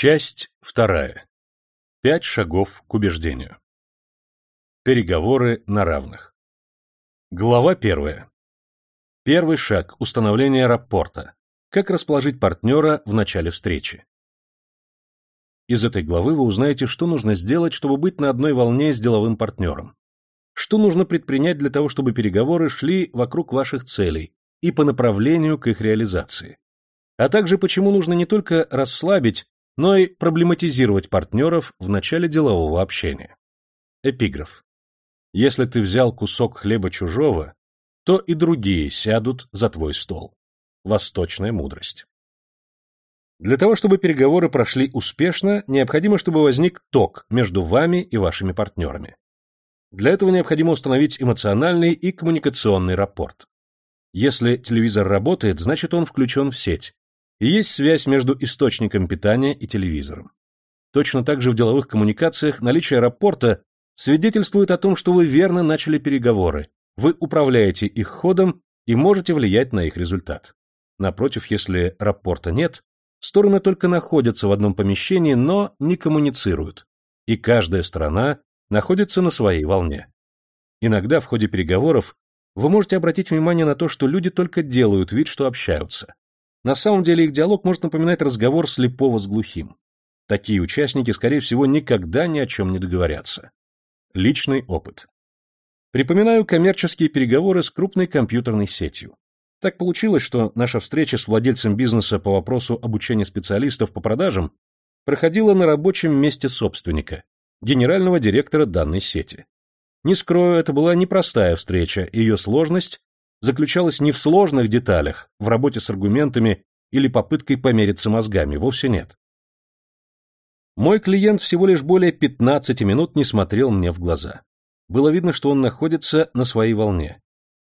Часть вторая. Пять шагов к убеждению. Переговоры на равных. Глава первая. Первый шаг – установление рапорта. Как расположить партнера в начале встречи. Из этой главы вы узнаете, что нужно сделать, чтобы быть на одной волне с деловым партнером. Что нужно предпринять для того, чтобы переговоры шли вокруг ваших целей и по направлению к их реализации. А также почему нужно не только расслабить, но и проблематизировать партнеров в начале делового общения. Эпиграф. Если ты взял кусок хлеба чужого, то и другие сядут за твой стол. Восточная мудрость. Для того, чтобы переговоры прошли успешно, необходимо, чтобы возник ток между вами и вашими партнерами. Для этого необходимо установить эмоциональный и коммуникационный рапорт. Если телевизор работает, значит он включен в сеть, и есть связь между источником питания и телевизором. Точно так же в деловых коммуникациях наличие рапорта свидетельствует о том, что вы верно начали переговоры, вы управляете их ходом и можете влиять на их результат. Напротив, если рапорта нет, стороны только находятся в одном помещении, но не коммуницируют, и каждая сторона находится на своей волне. Иногда в ходе переговоров вы можете обратить внимание на то, что люди только делают вид, что общаются, на самом деле их диалог может напоминать разговор слепого с глухим. Такие участники, скорее всего, никогда ни о чем не договорятся. Личный опыт. Припоминаю коммерческие переговоры с крупной компьютерной сетью. Так получилось, что наша встреча с владельцем бизнеса по вопросу обучения специалистов по продажам проходила на рабочем месте собственника, генерального директора данной сети. Не скрою, это была непростая встреча, ее сложность заключалась не в сложных деталях, в работе с аргументами или попыткой помериться мозгами, вовсе нет. Мой клиент всего лишь более 15 минут не смотрел мне в глаза. Было видно, что он находится на своей волне.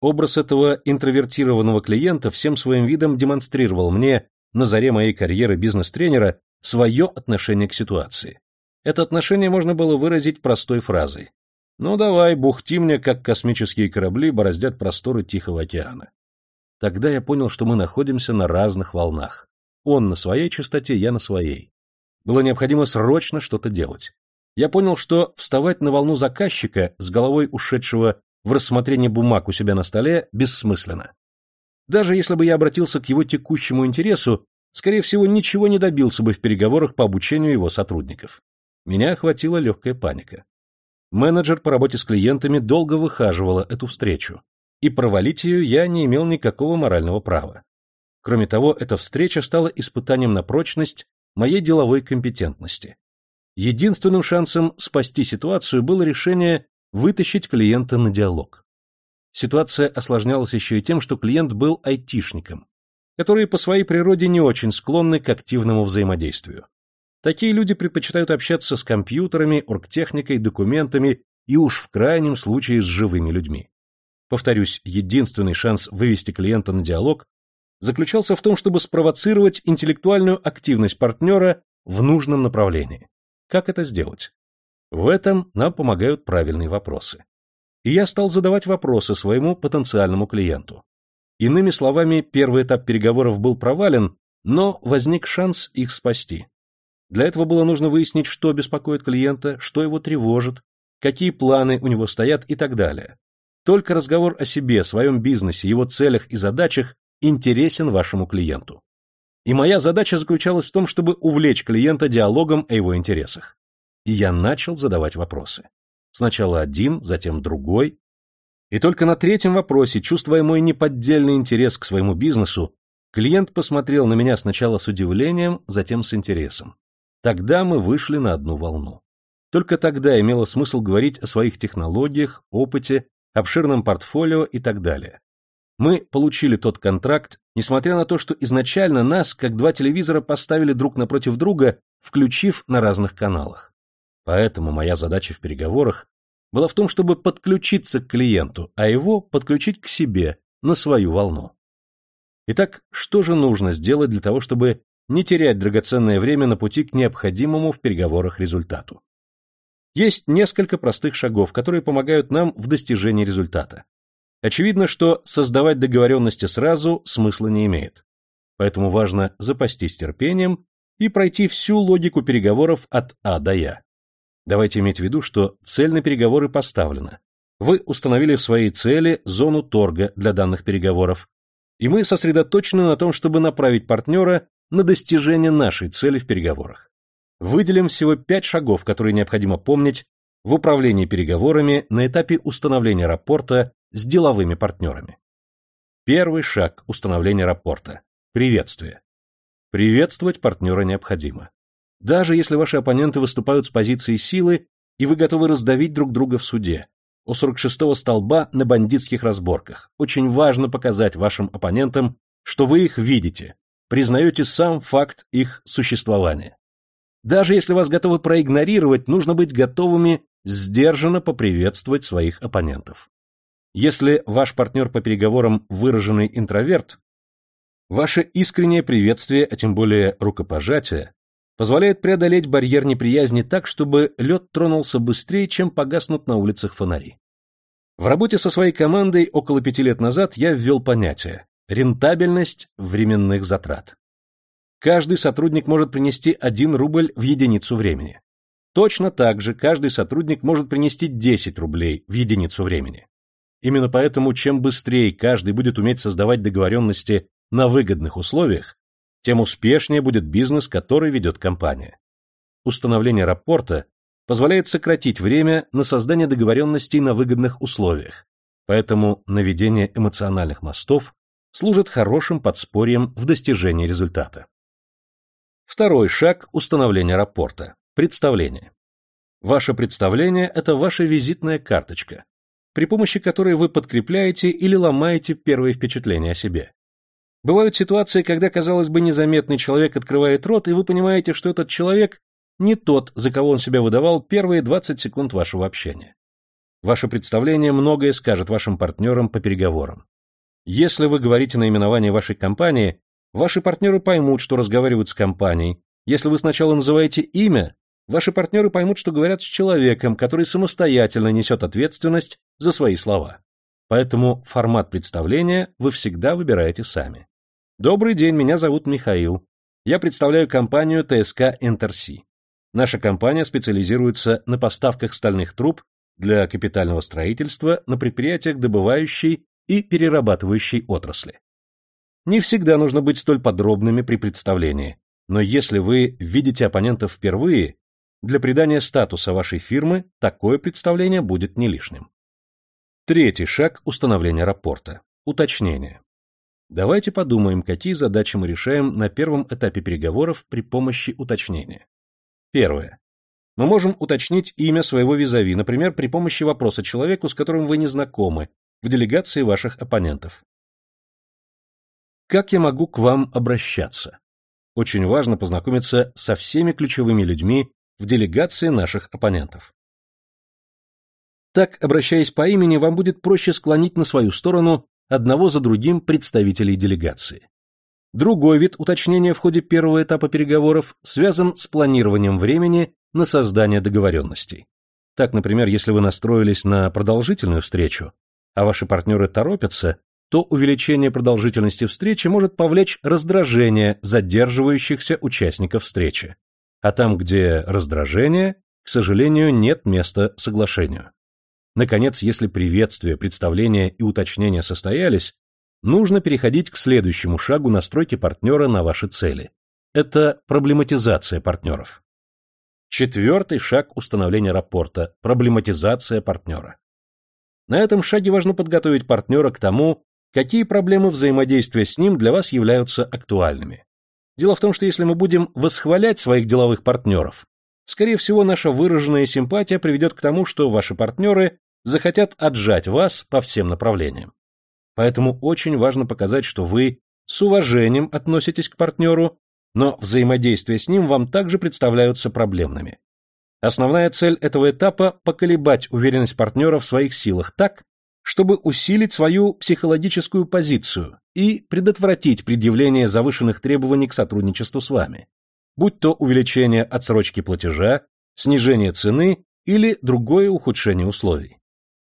Образ этого интровертированного клиента всем своим видом демонстрировал мне на заре моей карьеры бизнес-тренера свое отношение к ситуации. Это отношение можно было выразить простой фразой. Ну давай, бухти мне, как космические корабли бороздят просторы Тихого океана. Тогда я понял, что мы находимся на разных волнах. Он на своей частоте, я на своей. Было необходимо срочно что-то делать. Я понял, что вставать на волну заказчика с головой ушедшего в рассмотрение бумаг у себя на столе бессмысленно. Даже если бы я обратился к его текущему интересу, скорее всего, ничего не добился бы в переговорах по обучению его сотрудников. Меня охватила легкая паника. Менеджер по работе с клиентами долго выхаживала эту встречу, и провалить ее я не имел никакого морального права. Кроме того, эта встреча стала испытанием на прочность моей деловой компетентности. Единственным шансом спасти ситуацию было решение вытащить клиента на диалог. Ситуация осложнялась еще и тем, что клиент был айтишником, которые по своей природе не очень склонны к активному взаимодействию. Такие люди предпочитают общаться с компьютерами, оргтехникой, документами и уж в крайнем случае с живыми людьми. Повторюсь, единственный шанс вывести клиента на диалог заключался в том, чтобы спровоцировать интеллектуальную активность партнера в нужном направлении. Как это сделать? В этом нам помогают правильные вопросы. И я стал задавать вопросы своему потенциальному клиенту. Иными словами, первый этап переговоров был провален, но возник шанс их спасти. Для этого было нужно выяснить, что беспокоит клиента, что его тревожит, какие планы у него стоят и так далее. Только разговор о себе, своем бизнесе, его целях и задачах интересен вашему клиенту. И моя задача заключалась в том, чтобы увлечь клиента диалогом о его интересах. И я начал задавать вопросы. Сначала один, затем другой. И только на третьем вопросе, чувствуя мой неподдельный интерес к своему бизнесу, клиент посмотрел на меня сначала с удивлением, затем с интересом. Тогда мы вышли на одну волну. Только тогда имело смысл говорить о своих технологиях, опыте, обширном портфолио и так далее. Мы получили тот контракт, несмотря на то, что изначально нас, как два телевизора, поставили друг напротив друга, включив на разных каналах. Поэтому моя задача в переговорах была в том, чтобы подключиться к клиенту, а его подключить к себе, на свою волну. Итак, что же нужно сделать для того, чтобы не терять драгоценное время на пути к необходимому в переговорах результату. Есть несколько простых шагов, которые помогают нам в достижении результата. Очевидно, что создавать договоренности сразу смысла не имеет. Поэтому важно запастись терпением и пройти всю логику переговоров от А до Я. Давайте иметь в виду, что цель на переговоры поставлена. Вы установили в своей цели зону торга для данных переговоров, и мы сосредоточены на том, чтобы направить партнера на достижение нашей цели в переговорах. Выделим всего пять шагов, которые необходимо помнить в управлении переговорами на этапе установления рапорта с деловыми партнерами. Первый шаг установления рапорта – приветствие. Приветствовать партнера необходимо. Даже если ваши оппоненты выступают с позиции силы, и вы готовы раздавить друг друга в суде, у 46-го столба на бандитских разборках. Очень важно показать вашим оппонентам, что вы их видите, признаете сам факт их существования. Даже если вас готовы проигнорировать, нужно быть готовыми сдержанно поприветствовать своих оппонентов. Если ваш партнер по переговорам выраженный интроверт, ваше искреннее приветствие, а тем более рукопожатие, позволяет преодолеть барьер неприязни так, чтобы лед тронулся быстрее, чем погаснут на улицах фонари. В работе со своей командой около пяти лет назад я ввел понятие рентабельность временных затрат. Каждый сотрудник может принести 1 рубль в единицу времени. Точно так же каждый сотрудник может принести 10 рублей в единицу времени. Именно поэтому, чем быстрее каждый будет уметь создавать договоренности на выгодных условиях, тем успешнее будет бизнес, который ведет компания. Установление рапорта позволяет сократить время на создание договоренностей на выгодных условиях, поэтому наведение эмоциональных мостов служит хорошим подспорьем в достижении результата. Второй шаг установления рапорта. Представление. Ваше представление – это ваша визитная карточка, при помощи которой вы подкрепляете или ломаете первые впечатления о себе. Бывают ситуации, когда, казалось бы, незаметный человек открывает рот, и вы понимаете, что этот человек не тот, за кого он себя выдавал первые 20 секунд вашего общения. Ваше представление многое скажет вашим партнерам по переговорам. Если вы говорите наименование вашей компании, ваши партнеры поймут, что разговаривают с компанией. Если вы сначала называете имя, ваши партнеры поймут, что говорят с человеком, который самостоятельно несет ответственность за свои слова. Поэтому формат представления вы всегда выбираете сами. Добрый день, меня зовут Михаил. Я представляю компанию ТСК Интерси. Наша компания специализируется на поставках стальных труб для капитального строительства на предприятиях добывающей и перерабатывающей отрасли. Не всегда нужно быть столь подробными при представлении, но если вы видите оппонентов впервые, для придания статуса вашей фирмы такое представление будет не лишним. Третий шаг установления рапорта. Уточнение. Давайте подумаем, какие задачи мы решаем на первом этапе переговоров при помощи уточнения. Первое. Мы можем уточнить имя своего визави, например, при помощи вопроса человеку, с которым вы не знакомы, в делегации ваших оппонентов. Как я могу к вам обращаться? Очень важно познакомиться со всеми ключевыми людьми в делегации наших оппонентов. Так, обращаясь по имени, вам будет проще склонить на свою сторону одного за другим представителей делегации. Другой вид уточнения в ходе первого этапа переговоров связан с планированием времени на создание договоренностей. Так, например, если вы настроились на продолжительную встречу, а ваши партнеры торопятся, то увеличение продолжительности встречи может повлечь раздражение задерживающихся участников встречи. А там, где раздражение, к сожалению, нет места соглашению. Наконец, если приветствие, представление и уточнения состоялись, нужно переходить к следующему шагу настройки партнера на ваши цели. Это проблематизация партнеров. Четвертый шаг установления рапорта – проблематизация партнера. На этом шаге важно подготовить партнера к тому, какие проблемы взаимодействия с ним для вас являются актуальными. Дело в том, что если мы будем восхвалять своих деловых партнеров, скорее всего, наша выраженная симпатия приведет к тому, что ваши партнеры захотят отжать вас по всем направлениям. Поэтому очень важно показать, что вы с уважением относитесь к партнеру, но взаимодействия с ним вам также представляются проблемными. Основная цель этого этапа – поколебать уверенность партнера в своих силах так, чтобы усилить свою психологическую позицию и предотвратить предъявление завышенных требований к сотрудничеству с вами, будь то увеличение отсрочки платежа, снижение цены или другое ухудшение условий.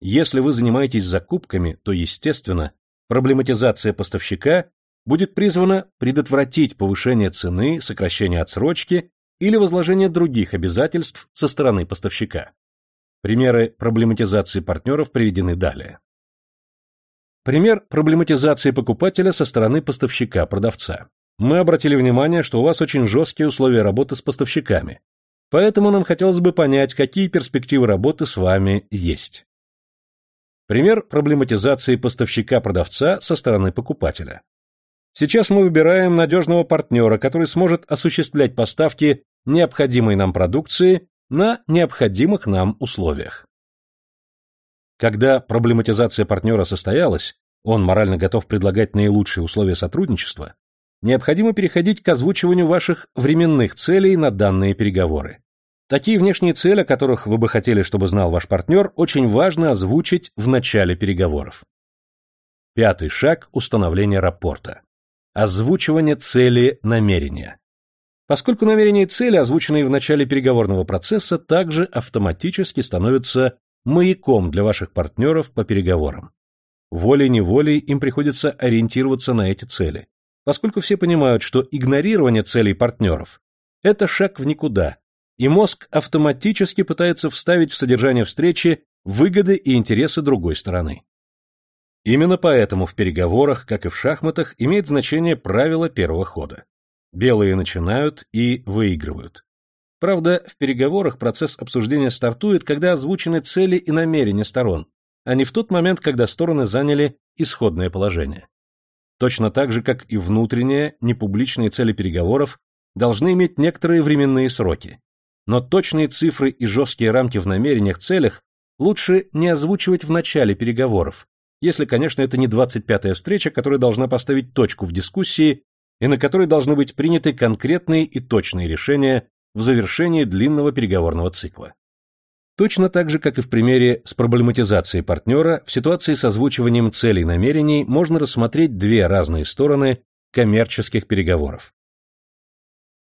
Если вы занимаетесь закупками, то, естественно, проблематизация поставщика будет призвана предотвратить повышение цены, сокращение отсрочки или возложение других обязательств со стороны поставщика. Примеры проблематизации партнеров приведены далее. Пример проблематизации покупателя со стороны поставщика-продавца. Мы обратили внимание, что у вас очень жесткие условия работы с поставщиками, поэтому нам хотелось бы понять, какие перспективы работы с вами есть. Пример проблематизации поставщика-продавца со стороны покупателя. Сейчас мы выбираем надежного партнера, который сможет осуществлять поставки необходимой нам продукции на необходимых нам условиях. Когда проблематизация партнера состоялась, он морально готов предлагать наилучшие условия сотрудничества, необходимо переходить к озвучиванию ваших временных целей на данные переговоры. Такие внешние цели, о которых вы бы хотели, чтобы знал ваш партнер, очень важно озвучить в начале переговоров. Пятый шаг – установление рапорта. Озвучивание цели намерения. Поскольку намерения и цели, озвученные в начале переговорного процесса, также автоматически становятся маяком для ваших партнеров по переговорам. Волей-неволей им приходится ориентироваться на эти цели, поскольку все понимают, что игнорирование целей партнеров – это шаг в никуда, и мозг автоматически пытается вставить в содержание встречи выгоды и интересы другой стороны. Именно поэтому в переговорах, как и в шахматах, имеет значение правило первого хода. Белые начинают и выигрывают. Правда, в переговорах процесс обсуждения стартует, когда озвучены цели и намерения сторон, а не в тот момент, когда стороны заняли исходное положение. Точно так же, как и внутренние, непубличные цели переговоров должны иметь некоторые временные сроки. Но точные цифры и жесткие рамки в намерениях целях лучше не озвучивать в начале переговоров, если, конечно, это не 25-я встреча, которая должна поставить точку в дискуссии и на которой должны быть приняты конкретные и точные решения в завершении длинного переговорного цикла. Точно так же, как и в примере с проблематизацией партнера, в ситуации с озвучиванием целей и намерений можно рассмотреть две разные стороны коммерческих переговоров.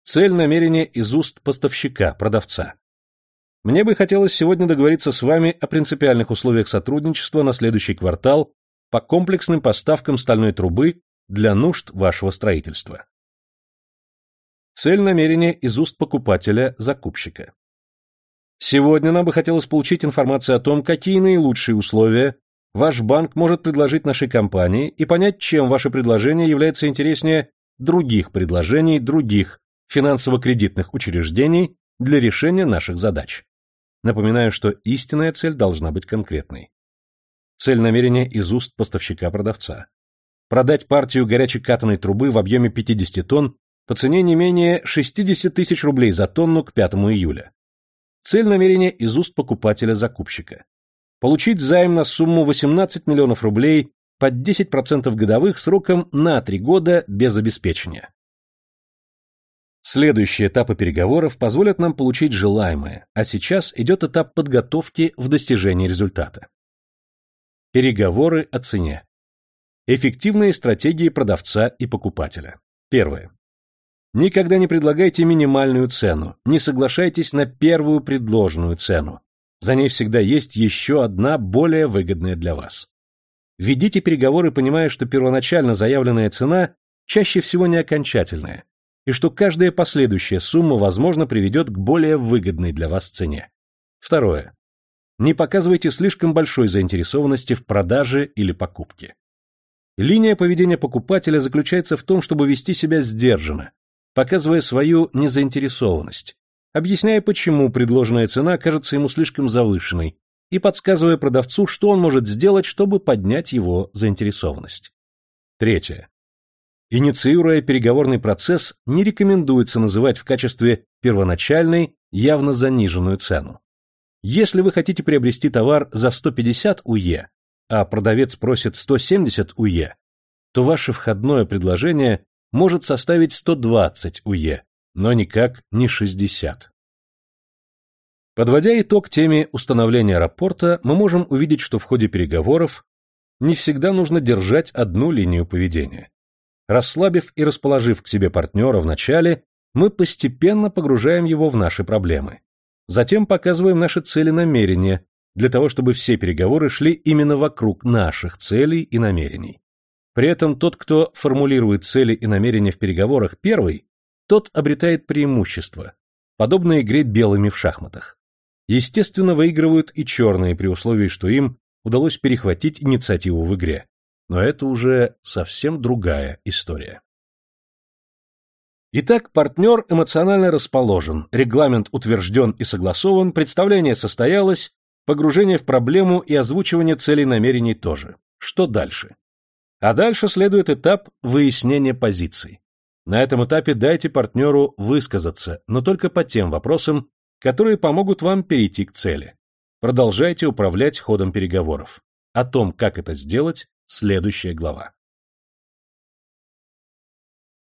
Цель намерения из уст поставщика, продавца. Мне бы хотелось сегодня договориться с вами о принципиальных условиях сотрудничества на следующий квартал по комплексным поставкам стальной трубы для нужд вашего строительства. Цель намерения из уст покупателя, закупщика. Сегодня нам бы хотелось получить информацию о том, какие наилучшие условия ваш банк может предложить нашей компании и понять, чем ваше предложение является интереснее других предложений других финансово-кредитных учреждений для решения наших задач. Напоминаю, что истинная цель должна быть конкретной. Цель намерения из уст поставщика-продавца. Продать партию горячей катанной трубы в объеме 50 тонн по цене не менее 60 тысяч рублей за тонну к 5 июля. Цель намерения из уст покупателя-закупщика. Получить займ на сумму 18 миллионов рублей под 10% годовых сроком на 3 года без обеспечения. Следующие этапы переговоров позволят нам получить желаемое, а сейчас идет этап подготовки в достижении результата. Переговоры о цене. Эффективные стратегии продавца и покупателя. Первое. Никогда не предлагайте минимальную цену, не соглашайтесь на первую предложенную цену. За ней всегда есть еще одна, более выгодная для вас. Ведите переговоры, понимая, что первоначально заявленная цена чаще всего не окончательная, и что каждая последующая сумма, возможно, приведет к более выгодной для вас цене. Второе. Не показывайте слишком большой заинтересованности в продаже или покупке. Линия поведения покупателя заключается в том, чтобы вести себя сдержанно, показывая свою незаинтересованность, объясняя, почему предложенная цена кажется ему слишком завышенной, и подсказывая продавцу, что он может сделать, чтобы поднять его заинтересованность. Третье. Инициируя переговорный процесс, не рекомендуется называть в качестве первоначальной явно заниженную цену. Если вы хотите приобрести товар за 150 УЕ, а продавец просит 170 УЕ, то ваше входное предложение может составить 120 УЕ, но никак не 60. Подводя итог теме установления рапорта, мы можем увидеть, что в ходе переговоров не всегда нужно держать одну линию поведения. Расслабив и расположив к себе партнера в начале, мы постепенно погружаем его в наши проблемы. Затем показываем наши цели намерения, для того, чтобы все переговоры шли именно вокруг наших целей и намерений. При этом тот, кто формулирует цели и намерения в переговорах первый, тот обретает преимущество, подобно игре белыми в шахматах. Естественно, выигрывают и черные при условии, что им удалось перехватить инициативу в игре. Но это уже совсем другая история. Итак, партнер эмоционально расположен, регламент утвержден и согласован, представление состоялось, погружение в проблему и озвучивание целей намерений тоже. Что дальше? А дальше следует этап выяснения позиций. На этом этапе дайте партнеру высказаться, но только по тем вопросам, которые помогут вам перейти к цели. Продолжайте управлять ходом переговоров. О том, как это сделать, следующая глава.